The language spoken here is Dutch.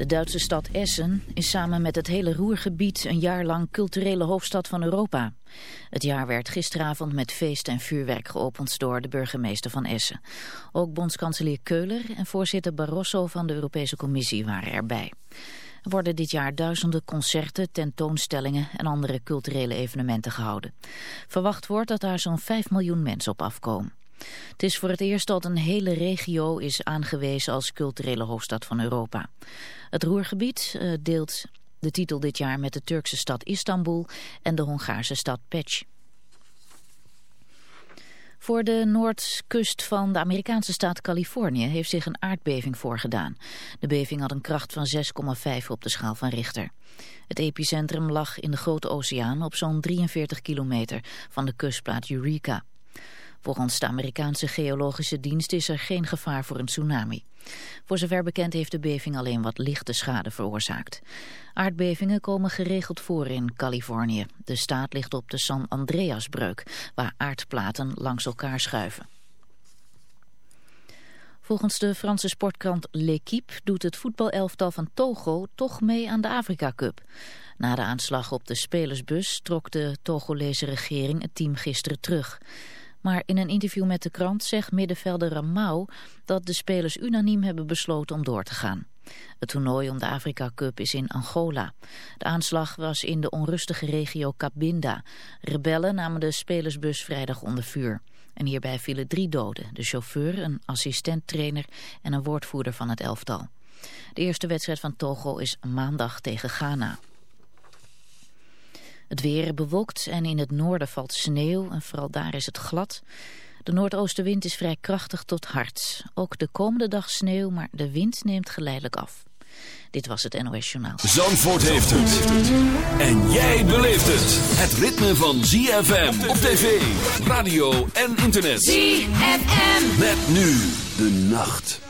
De Duitse stad Essen is samen met het hele Roergebied een jaar lang culturele hoofdstad van Europa. Het jaar werd gisteravond met feest en vuurwerk geopend door de burgemeester van Essen. Ook bondskanselier Keuler en voorzitter Barroso van de Europese Commissie waren erbij. Er worden dit jaar duizenden concerten, tentoonstellingen en andere culturele evenementen gehouden. Verwacht wordt dat daar zo'n 5 miljoen mensen op afkomen. Het is voor het eerst dat een hele regio is aangewezen als culturele hoofdstad van Europa. Het Roergebied uh, deelt de titel dit jaar met de Turkse stad Istanbul en de Hongaarse stad Pech. Voor de noordkust van de Amerikaanse staat Californië heeft zich een aardbeving voorgedaan. De beving had een kracht van 6,5 op de schaal van Richter. Het epicentrum lag in de Grote Oceaan op zo'n 43 kilometer van de kustplaat Eureka. Volgens de Amerikaanse geologische dienst is er geen gevaar voor een tsunami. Voor zover bekend heeft de beving alleen wat lichte schade veroorzaakt. Aardbevingen komen geregeld voor in Californië. De staat ligt op de San Andreasbreuk, waar aardplaten langs elkaar schuiven. Volgens de Franse sportkrant L'Equipe doet het voetbalelftal van Togo toch mee aan de Afrika Cup. Na de aanslag op de spelersbus trok de Togolese regering het team gisteren terug. Maar in een interview met de krant zegt middenvelder Ramau dat de spelers unaniem hebben besloten om door te gaan. Het toernooi om de Afrika Cup is in Angola. De aanslag was in de onrustige regio Cabinda. Rebellen namen de spelersbus vrijdag onder vuur. En hierbij vielen drie doden. De chauffeur, een assistent-trainer en een woordvoerder van het elftal. De eerste wedstrijd van Togo is maandag tegen Ghana. Het weer bewolkt en in het noorden valt sneeuw en vooral daar is het glad. De noordoostenwind is vrij krachtig tot hard. Ook de komende dag sneeuw, maar de wind neemt geleidelijk af. Dit was het NOS Journaal. Zandvoort heeft het. En jij beleeft het. Het ritme van ZFM op tv, radio en internet. ZFM. Met nu de nacht.